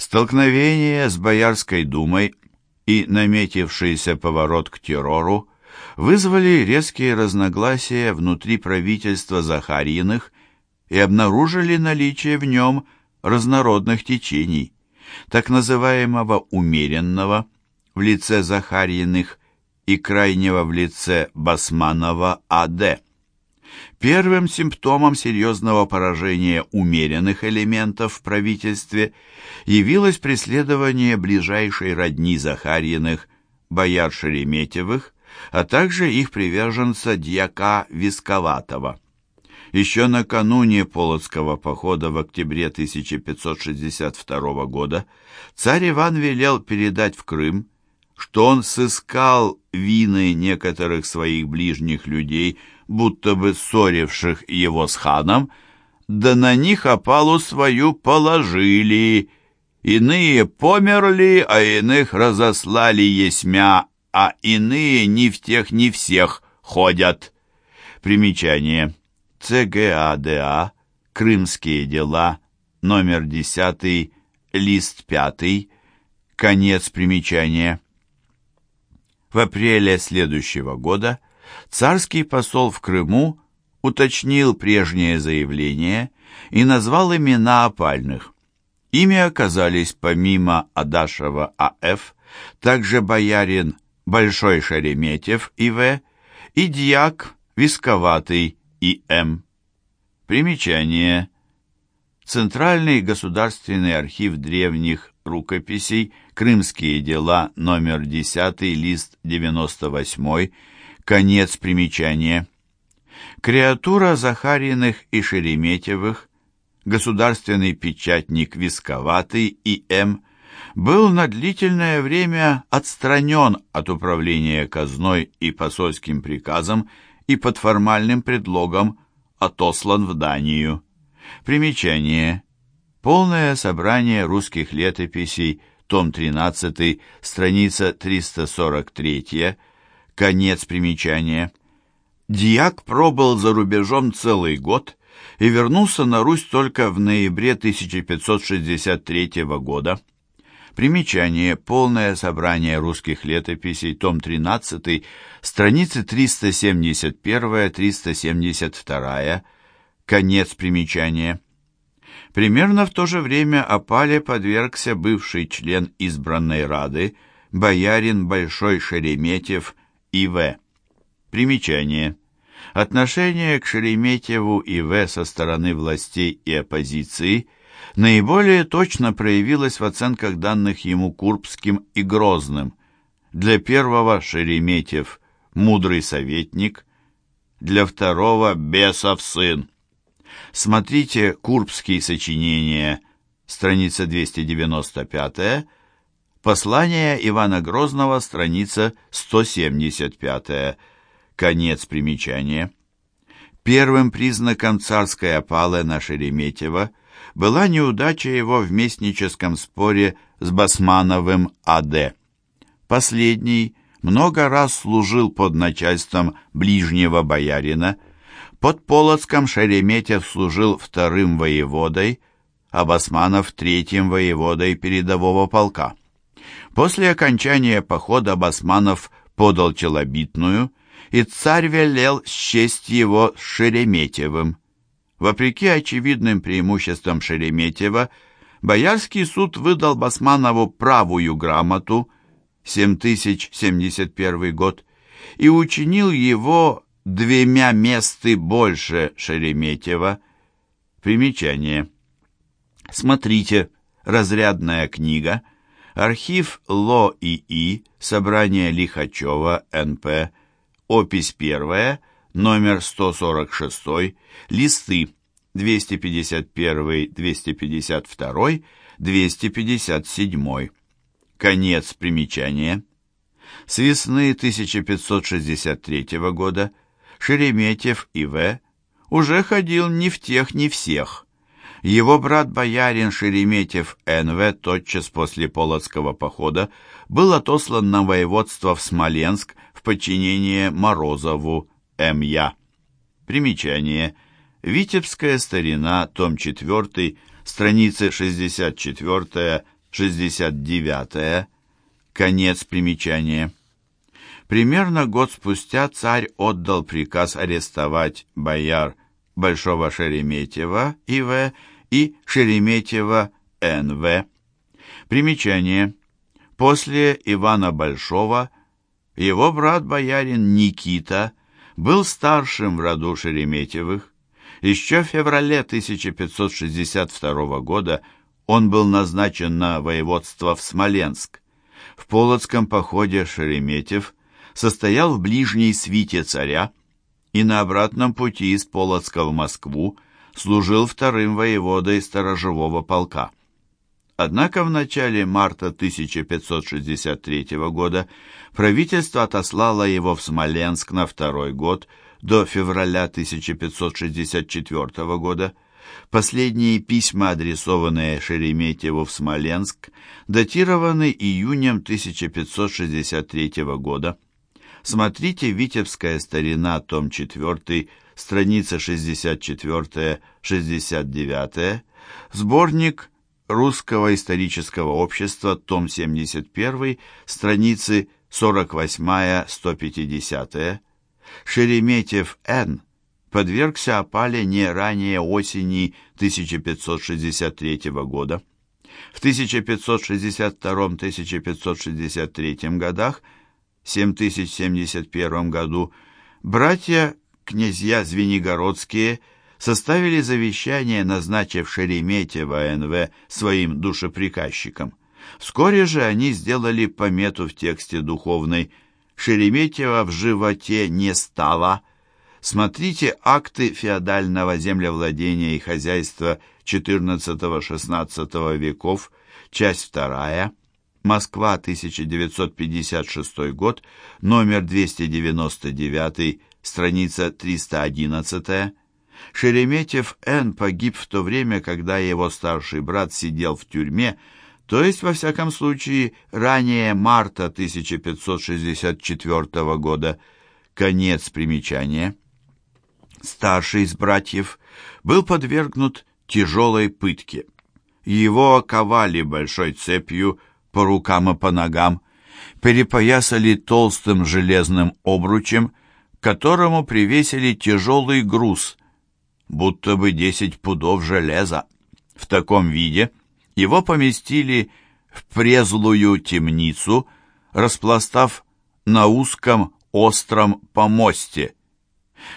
Столкновение с Боярской думой и наметившийся поворот к террору вызвали резкие разногласия внутри правительства Захарьиных и обнаружили наличие в нем разнородных течений, так называемого умеренного в лице Захарьиных и крайнего в лице Басманова А.Д. Первым симптомом серьезного поражения умеренных элементов в правительстве явилось преследование ближайшей родни Захарьиных, бояр Шереметьевых, а также их приверженца дьяка Висковатого. Еще накануне Полоцкого похода в октябре 1562 года царь Иван велел передать в Крым, что он сыскал вины некоторых своих ближних людей – будто бы ссоривших его с ханом, да на них опалу свою положили. Иные померли, а иных разослали есмя, а иные ни в тех, ни всех ходят. Примечание. ЦГАДА. Крымские дела. Номер 10. Лист 5. Конец примечания. В апреле следующего года царский посол в Крыму уточнил прежнее заявление и назвал имена опальных. Ими оказались помимо Адашева А.Ф., также боярин Большой Шереметьев И.В. и дьяк Висковатый И.М. Примечание. Центральный государственный архив древних рукописей «Крымские дела», номер 10, лист 98, Конец примечания. Креатура Захариных и Шереметьевых, государственный печатник Висковатый и М. был на длительное время отстранен от управления казной и посольским приказом и под формальным предлогом отослан в Данию. Примечание. Полное собрание русских летописей, том 13, страница 343 Конец примечания. Диак пробыл за рубежом целый год и вернулся на Русь только в ноябре 1563 года. Примечание. Полное собрание русских летописей, том 13, страницы 371-372. Конец примечания. Примерно в то же время опале подвергся бывший член избранной Рады, боярин Большой Шереметьев и.В. Примечание. Отношение к Шереметьеву И.В. со стороны властей и оппозиции наиболее точно проявилось в оценках данных ему Курбским и Грозным. Для первого Шереметьев – мудрый советник, для второго – бесов сын. Смотрите Курбские сочинения, страница 295 Послание Ивана Грозного, страница 175. Конец примечания. Первым признаком царской опалы на Шереметьево была неудача его в местническом споре с Басмановым А.Д. Последний много раз служил под начальством ближнего боярина. Под Полоцком Шереметьев служил вторым воеводой, а Басманов третьим воеводой передового полка. После окончания похода Басманов подал челобитную, и царь велел счесть его Шереметьевым. Вопреки очевидным преимуществам Шереметьева, Боярский суд выдал Басманову правую грамоту 7071 год и учинил его двумя месты больше Шереметьева. Примечание. Смотрите, разрядная книга – Архив ЛО ИИ, собрание Лихачева, НП, опись первая, номер 146, листы 251, 252, 257. Конец примечания. С весны 1563 года Шереметьев И.В. уже ходил ни в тех, ни всех – его брат-боярин Шереметьев Н.В. тотчас после Полоцкого похода был отослан на воеводство в Смоленск в подчинение Морозову М.Я. Примечание. Витебская старина, том 4, страницы 64 69 конец примечания. Примерно год спустя царь отдал приказ арестовать бояр Большого Шереметьева И.В. и Шереметьева Н.В. Примечание. После Ивана Большого его брат боярин Никита был старшим в роду Шереметьевых. Еще в феврале 1562 года он был назначен на воеводство в Смоленск. В Полоцком походе Шереметьев состоял в ближней свите царя и на обратном пути из Полоцка в Москву служил вторым воеводой сторожевого полка. Однако в начале марта 1563 года правительство отослало его в Смоленск на второй год до февраля 1564 года. Последние письма, адресованные Шереметьеву в Смоленск, датированы июнем 1563 года. Смотрите «Витебская старина», том 4, страница 64-69, сборник Русского исторического общества, том 71, страницы 48-150. Шереметьев Н. подвергся опале не ранее осени 1563 года. В 1562-1563 годах, 7071 году, братья князья Звенигородские – составили завещание, назначив Шереметьева НВ своим душеприказчиком. Вскоре же они сделали помету в тексте духовной «Шереметьева в животе не стало». Смотрите акты феодального землевладения и хозяйства XIV-XVI веков, часть 2, Москва, 1956 год, номер 299, страница 311, Шереметьев Н. погиб в то время, когда его старший брат сидел в тюрьме, то есть, во всяком случае, ранее марта 1564 года. Конец примечания. Старший из братьев был подвергнут тяжелой пытке. Его оковали большой цепью по рукам и по ногам, перепоясали толстым железным обручем, к которому привесили тяжелый груз, будто бы десять пудов железа. В таком виде его поместили в презлую темницу, распластав на узком остром помосте.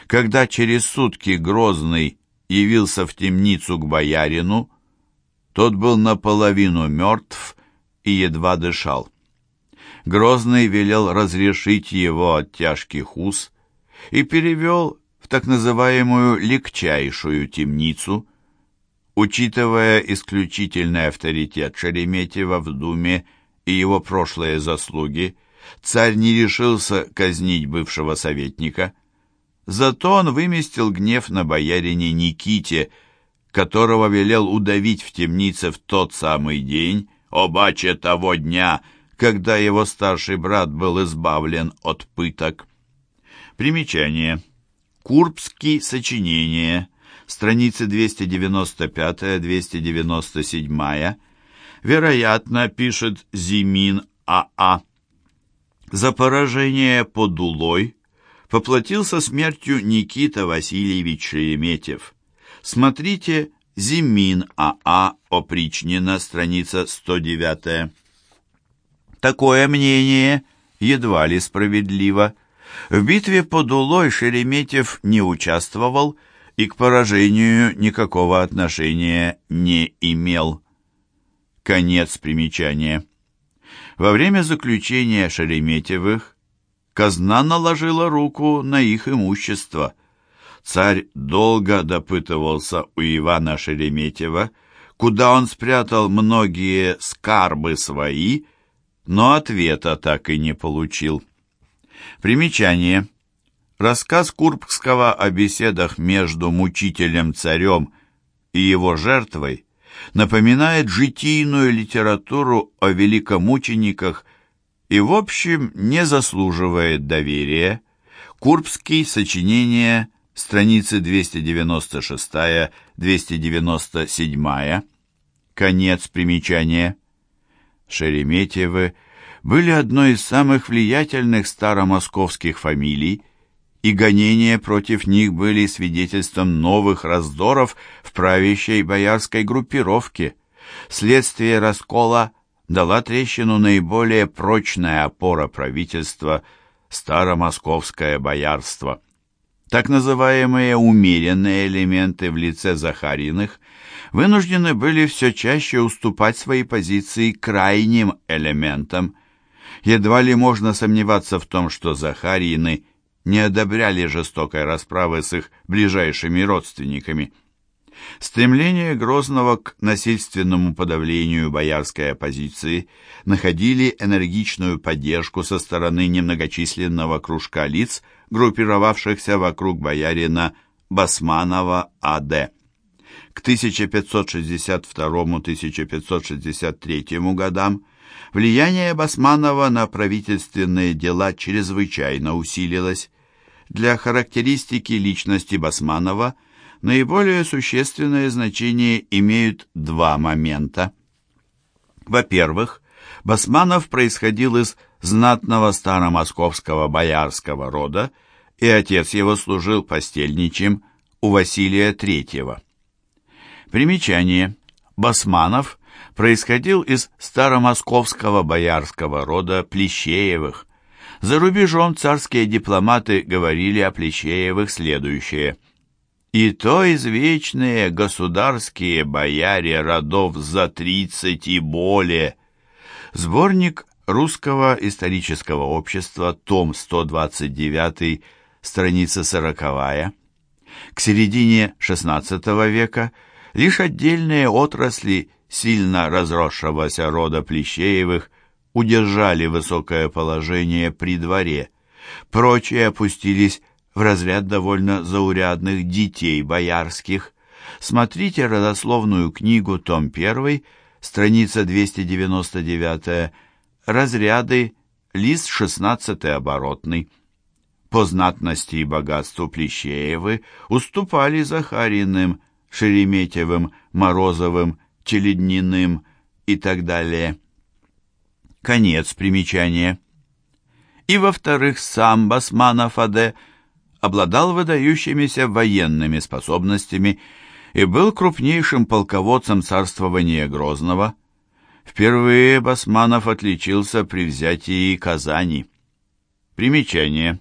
Когда через сутки Грозный явился в темницу к боярину, тот был наполовину мертв и едва дышал. Грозный велел разрешить его от тяжких уз и перевел в так называемую легчайшую темницу, учитывая исключительный авторитет Шереметьева в Думе и его прошлые заслуги, царь не решился казнить бывшего советника. Зато он выместил гнев на боярине Никите, которого велел удавить в темнице в тот самый день, обаче того дня, когда его старший брат был избавлен от пыток. Примечание. Курбский сочинения, страницы 295-297, вероятно, пишет Зимин АА. А. За поражение под Улой поплатился смертью Никита Васильевич Шереметьев. Смотрите Зимин АА а, опричнина, страница 109. Такое мнение едва ли справедливо. В битве под Улой Шереметьев не участвовал и к поражению никакого отношения не имел. Конец примечания. Во время заключения Шереметьевых казна наложила руку на их имущество. Царь долго допытывался у Ивана Шереметьева, куда он спрятал многие скарбы свои, но ответа так и не получил. Примечание. Рассказ Курбского о беседах между мучителем-царем и его жертвой напоминает житийную литературу о великомучениках и, в общем, не заслуживает доверия. Курбский, сочинение, страницы 296-297, конец примечания. Шереметьевы были одной из самых влиятельных старомосковских фамилий, и гонения против них были свидетельством новых раздоров в правящей боярской группировке. Следствие раскола дала трещину наиболее прочная опора правительства – старомосковское боярство. Так называемые умеренные элементы в лице Захариных вынуждены были все чаще уступать свои позиции крайним элементам. Едва ли можно сомневаться в том, что Захарины не одобряли жестокой расправы с их ближайшими родственниками. Стремление Грозного к насильственному подавлению боярской оппозиции находили энергичную поддержку со стороны немногочисленного кружка лиц, группировавшихся вокруг боярина Басманова А.Д. К 1562-1563 годам влияние Басманова на правительственные дела чрезвычайно усилилось. Для характеристики личности Басманова наиболее существенное значение имеют два момента. Во-первых, Басманов происходил из знатного старомосковского боярского рода, и отец его служил постельничем у Василия III. Примечание. Басманов происходил из старомосковского боярского рода Плещеевых. За рубежом царские дипломаты говорили о Плещеевых следующее. «И то извечные государские бояре родов за тридцать и более». Сборник Русского исторического общества, том 129, страница 40 К середине XVI века лишь отдельные отрасли сильно разросшегося рода Плещеевых удержали высокое положение при дворе. Прочие опустились в разряд довольно заурядных детей боярских. Смотрите родословную книгу, том 1, страница 299, разряды, лист 16 оборотный. По знатности и богатству Плещеевы уступали Захариным, Шереметьевым, Морозовым, Челедниным и так далее. Конец примечания. И, во-вторых, сам Басманов А.Д. обладал выдающимися военными способностями и был крупнейшим полководцем царствования Грозного. Впервые Басманов отличился при взятии Казани. Примечание.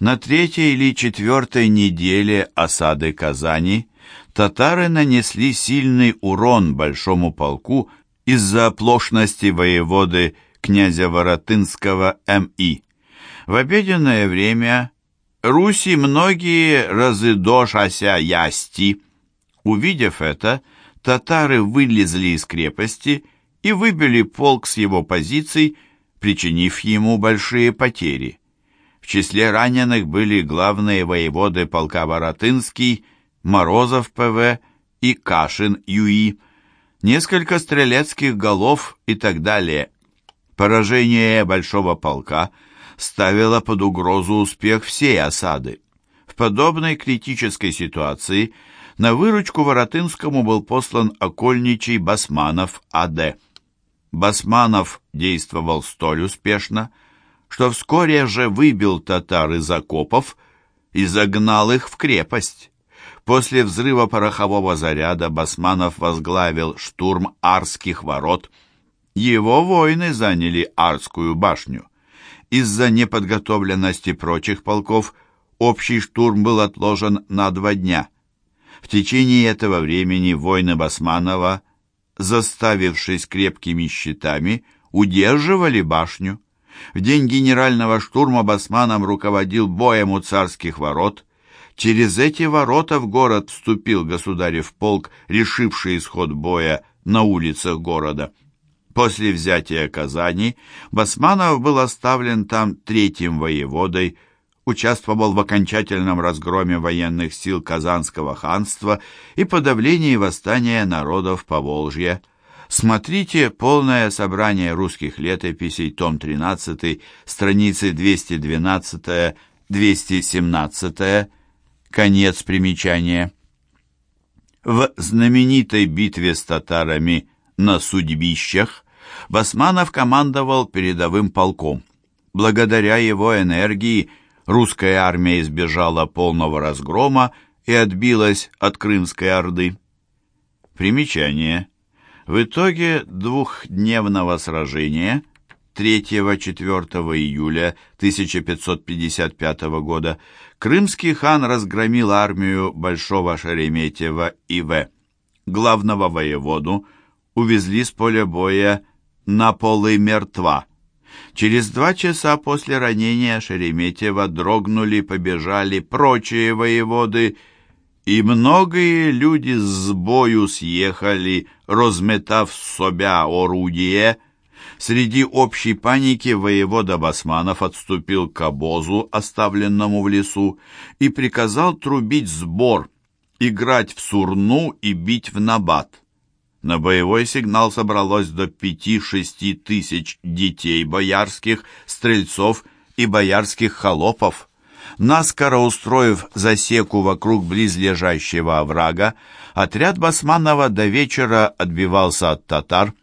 На третьей или четвертой неделе осады Казани татары нанесли сильный урон большому полку из-за оплошности воеводы князя Воротынского М.И. В обеденное время Руси многие разыдошася ясти. Увидев это, татары вылезли из крепости и выбили полк с его позиций, причинив ему большие потери. В числе раненых были главные воеводы полка Воротынский, Морозов П.В. и Кашин Ю.И., несколько стрелецких голов и так далее. Поражение большого полка ставило под угрозу успех всей осады. В подобной критической ситуации на выручку Воротынскому был послан окольничий Басманов А.Д. Басманов действовал столь успешно, что вскоре же выбил татар из окопов и загнал их в крепость. После взрыва порохового заряда Басманов возглавил штурм Арских ворот. Его воины заняли Арскую башню. Из-за неподготовленности прочих полков общий штурм был отложен на два дня. В течение этого времени воины Басманова, заставившись крепкими щитами, удерживали башню. В день генерального штурма Басманом руководил боем у царских ворот – Через эти ворота в город вступил государев полк, решивший исход боя на улицах города. После взятия Казани Басманов был оставлен там третьим воеводой, участвовал в окончательном разгроме военных сил Казанского ханства и подавлении восстания народов Поволжья. Смотрите полное собрание русских летописей, том 13, страницы 212-217, Конец примечания. В знаменитой битве с татарами на Судьбищах Басманов командовал передовым полком. Благодаря его энергии русская армия избежала полного разгрома и отбилась от Крымской Орды. Примечание. В итоге двухдневного сражения 3-4 июля 1555 года крымский хан разгромил армию Большого Шереметьева И.В. Главного воеводу увезли с поля боя на полы мертва. Через два часа после ранения Шереметьева дрогнули, побежали прочие воеводы, и многие люди с бою съехали, разметав собя орудие. Среди общей паники воевода Басманов отступил к обозу, оставленному в лесу, и приказал трубить сбор, играть в сурну и бить в набат. На боевой сигнал собралось до пяти-шести тысяч детей боярских, стрельцов и боярских холопов. Наскоро устроив засеку вокруг близлежащего оврага, отряд Басманова до вечера отбивался от татар.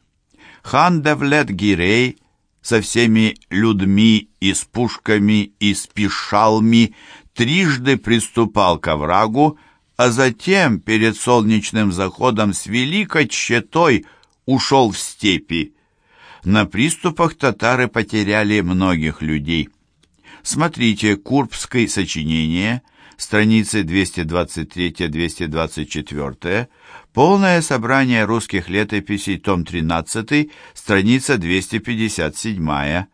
Хан Девлет Гирей со всеми людьми и с пушками и с пишалми трижды приступал к оврагу, а затем перед солнечным заходом с великой тщетой ушел в степи. На приступах татары потеряли многих людей. Смотрите Курбское сочинение, страницы 223-224, полное собрание русских летописей, том 13, страница 257,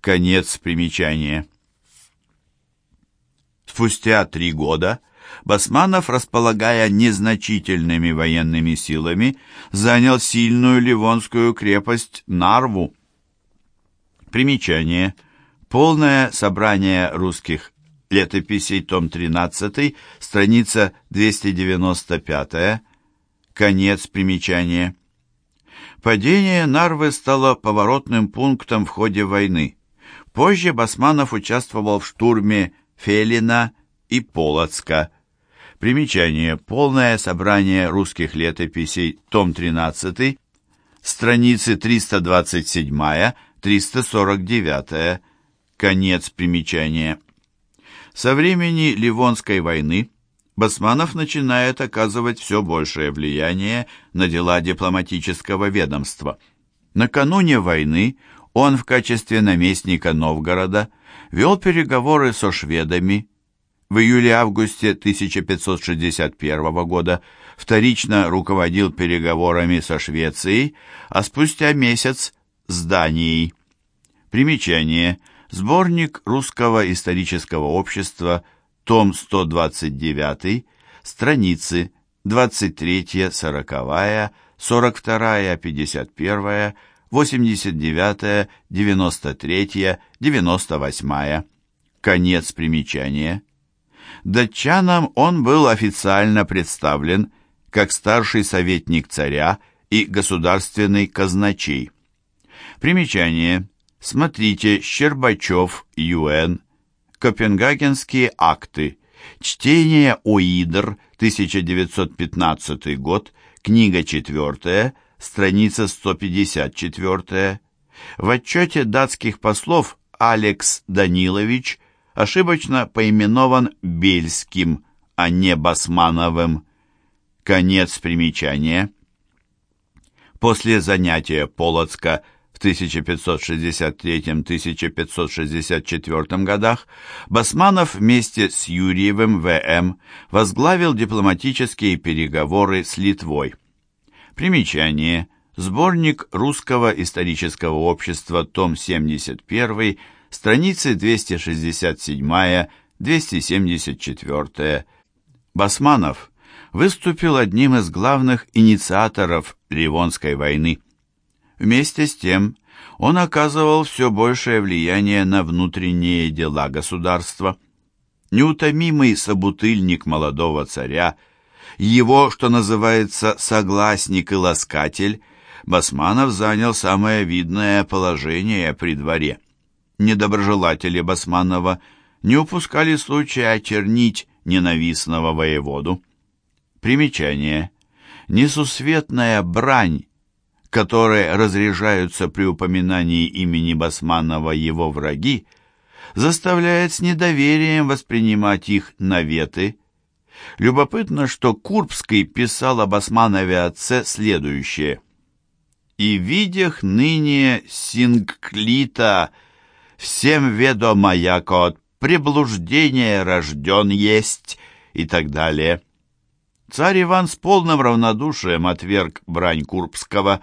конец примечания. Спустя три года Басманов, располагая незначительными военными силами, занял сильную ливонскую крепость Нарву. Примечание. Полное собрание русских летописей, том 13, страница 295, конец примечания. Падение Нарвы стало поворотным пунктом в ходе войны. Позже Басманов участвовал в штурме Фелина и Полоцка, Примечание. Полное собрание русских летописей, том 13, страницы 327-349, конец примечания. Со времени Ливонской войны Басманов начинает оказывать все большее влияние на дела дипломатического ведомства. Накануне войны он в качестве наместника Новгорода вел переговоры со шведами, в июле-августе 1561 года вторично руководил переговорами со Швецией, а спустя месяц с Данией. Примечание. Сборник Русского исторического общества, том 129, страницы 23, 40, 42, 51, 89, 93, 98. Конец примечания. Датчанам он был официально представлен как старший советник царя и государственный казначей. Примечание. Смотрите Щербачев, Юэн, Копенгагенские акты, чтение ОИДР, 1915 год, книга 4, страница 154. В отчете датских послов Алекс Данилович ошибочно поименован Бельским, а не Басмановым. Конец примечания. После занятия Полоцка в 1563-1564 годах Басманов вместе с Юрьевым В.М. возглавил дипломатические переговоры с Литвой. Примечание. Сборник Русского исторического общества, том 71, страницы 267-274. Басманов выступил одним из главных инициаторов Ливонской войны. Вместе с тем он оказывал все большее влияние на внутренние дела государства. Неутомимый собутыльник молодого царя, его, что называется, согласник и ласкатель, Басманов занял самое видное положение при дворе недоброжелатели Басманова не упускали случая очернить ненавистного воеводу. Примечание. Несусветная брань, которые разряжаются при упоминании имени Басманова его враги, заставляет с недоверием воспринимать их наветы. Любопытно, что Курбский писал об Османове отце следующее. «И видях ныне синглита, всем ведомо, яко от преблуждения рожден есть» и так далее. Царь Иван с полным равнодушием отверг брань Курбского,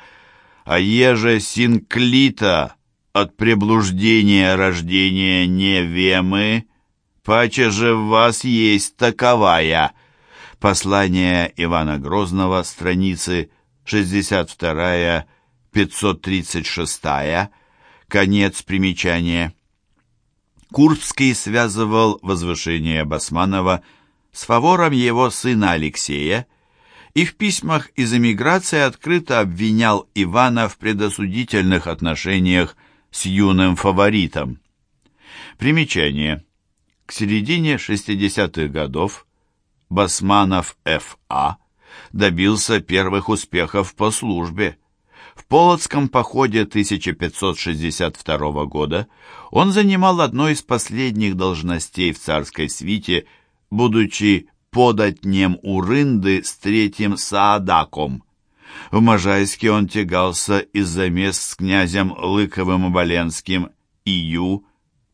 а еже синклита от преблуждения рождения не вемы, паче же в вас есть таковая. Послание Ивана Грозного, страницы 62-536, конец примечания. Курбский связывал возвышение Басманова с фавором его сына Алексея и в письмах из эмиграции открыто обвинял Ивана в предосудительных отношениях с юным фаворитом. Примечание. К середине 60-х годов Басманов Ф.А. добился первых успехов по службе. В Полоцком походе 1562 года он занимал одно из последних должностей в царской свите – будучи податнем Урынды с третьим Саадаком. В Можайске он тягался из-за мест с князем Лыковым Оболенским Ию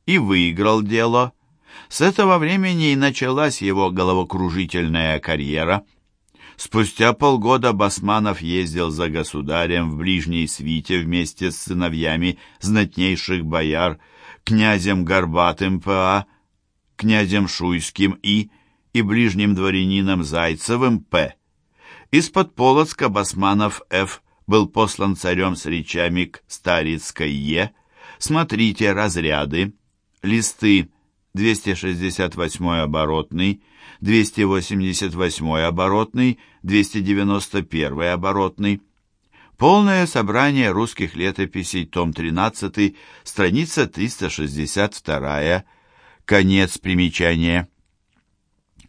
и выиграл дело. С этого времени и началась его головокружительная карьера. Спустя полгода Басманов ездил за государем в ближней свите вместе с сыновьями знатнейших бояр, князем Горбатым П.А., князем Шуйским И. и ближним дворянином Зайцевым П. Из-под Полоцка Басманов Ф. был послан царем с речами к Старицкой Е. Смотрите разряды, листы 268 оборотный, 288 оборотный, 291 оборотный. Полное собрание русских летописей, том 13, страница 362 Конец примечания.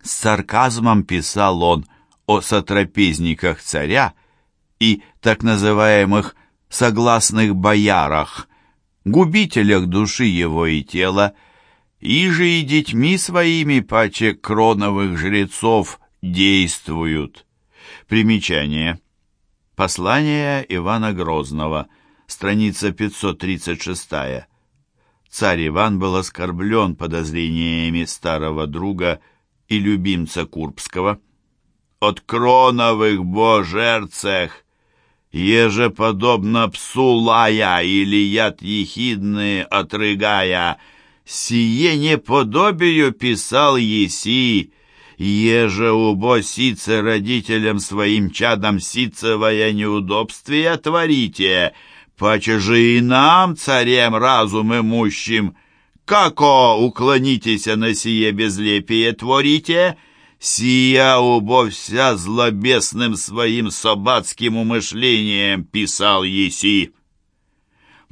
С сарказмом писал он о сотрапезниках царя и так называемых «согласных боярах», губителях души его и тела, и же и детьми своими паче кроновых жрецов действуют. Примечание. Послание Ивана Грозного, страница 536 царь Иван был оскорблен подозрениями старого друга и любимца Курбского. «От кроновых божерцах, еже подобно псу лая или яд ехидные отрыгая, сие неподобию писал Еси, еже убо сице родителям своим чадам сицевое неудобствие творите, паче же и нам, царем разум имущим, како уклонитесь на сие безлепие творите, сия убо вся злобесным своим собацким умышлением писал Еси.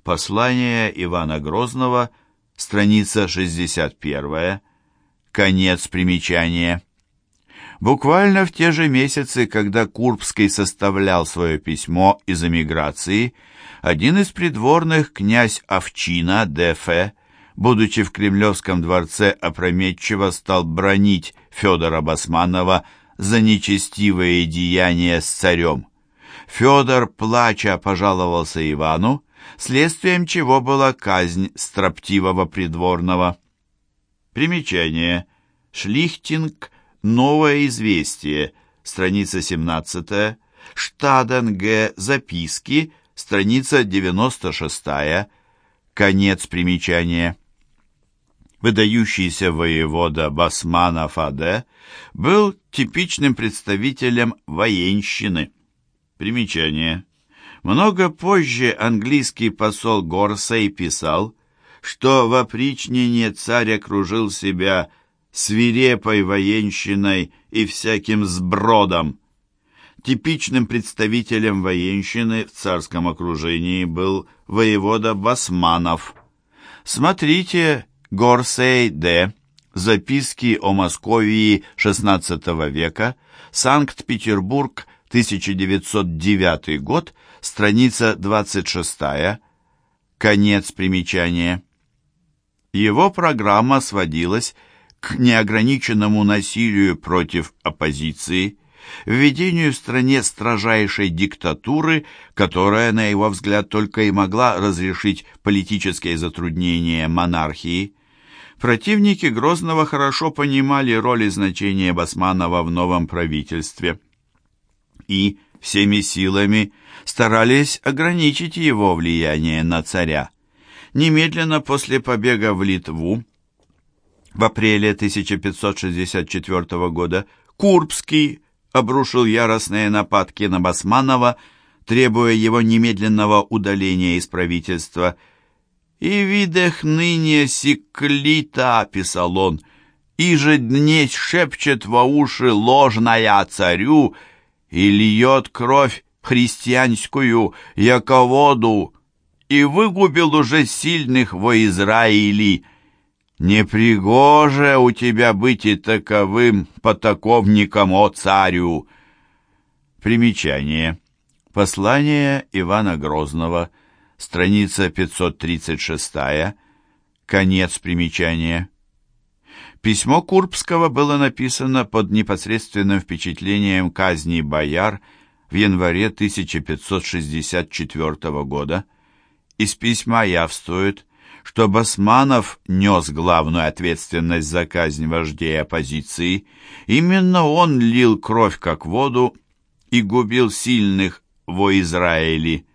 Послание Ивана Грозного, страница 61, конец примечания. Буквально в те же месяцы, когда Курбский составлял свое письмо из эмиграции, один из придворных, князь Овчина, Д.Ф., будучи в Кремлевском дворце, опрометчиво стал бронить Федора Басманова за нечестивые деяния с царем. Федор, плача, пожаловался Ивану, следствием чего была казнь строптивого придворного. Примечание. Шлихтинг Новое известие, страница 17, Штаден Г. Записки, страница 96, конец примечания. Выдающийся воевода Басманов А.Д. был типичным представителем военщины. Примечание. Много позже английский посол Горсей писал, что в опричнине царь окружил себя свирепой военщиной и всяким сбродом. Типичным представителем военщины в царском окружении был воевода Басманов. Смотрите Горсей Д. Записки о Московии XVI века, Санкт-Петербург, 1909 год, страница 26, конец примечания. Его программа сводилась к неограниченному насилию против оппозиции, введению в стране строжайшей диктатуры, которая, на его взгляд, только и могла разрешить политические затруднения монархии. Противники Грозного хорошо понимали роль и значение Басманова в новом правительстве и всеми силами старались ограничить его влияние на царя. Немедленно после побега в Литву в апреле 1564 года Курбский обрушил яростные нападки на Басманова, требуя его немедленного удаления из правительства. «И видах ныне секлита», — писал он, — «и же днесь шепчет во уши ложная царю и льет кровь христианскую, яко воду, и выгубил уже сильных во Израиле, «Непригоже у тебя быть и таковым потаковником, о царю!» Примечание. Послание Ивана Грозного, страница 536, конец примечания. Письмо Курбского было написано под непосредственным впечатлением казни бояр в январе 1564 года. Из письма явствует, что Басманов нес главную ответственность за казнь вождей оппозиции. Именно он лил кровь как воду и губил сильных во Израиле.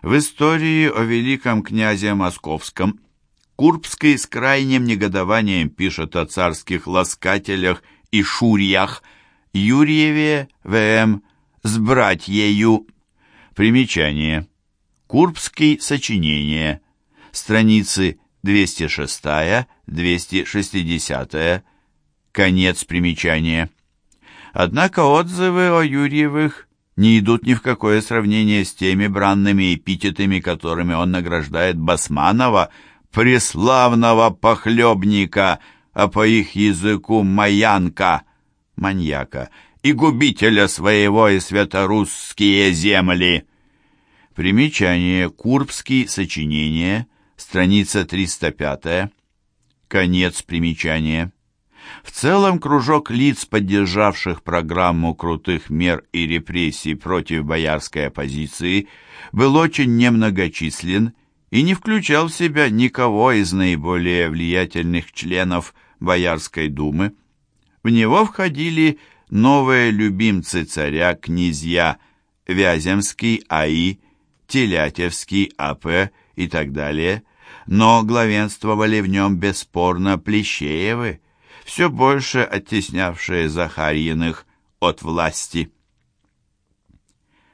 В истории о великом князе Московском Курбский с крайним негодованием пишет о царских ласкателях и шурьях Юрьеве В.М. с братьею. Примечание. Курбский сочинение страницы 206-260, конец примечания. Однако отзывы о Юрьевых не идут ни в какое сравнение с теми бранными эпитетами, которыми он награждает Басманова, преславного похлебника, а по их языку маянка, маньяка, и губителя своего и святорусские земли. Примечание Курбский, сочинение, страница 305, конец примечания. В целом кружок лиц, поддержавших программу крутых мер и репрессий против боярской оппозиции, был очень немногочислен и не включал в себя никого из наиболее влиятельных членов Боярской думы. В него входили новые любимцы царя, князья Вяземский А.И., Телятевский А.П., и так далее, но главенствовали в нем бесспорно Плещеевы, все больше оттеснявшие Захарьиных от власти.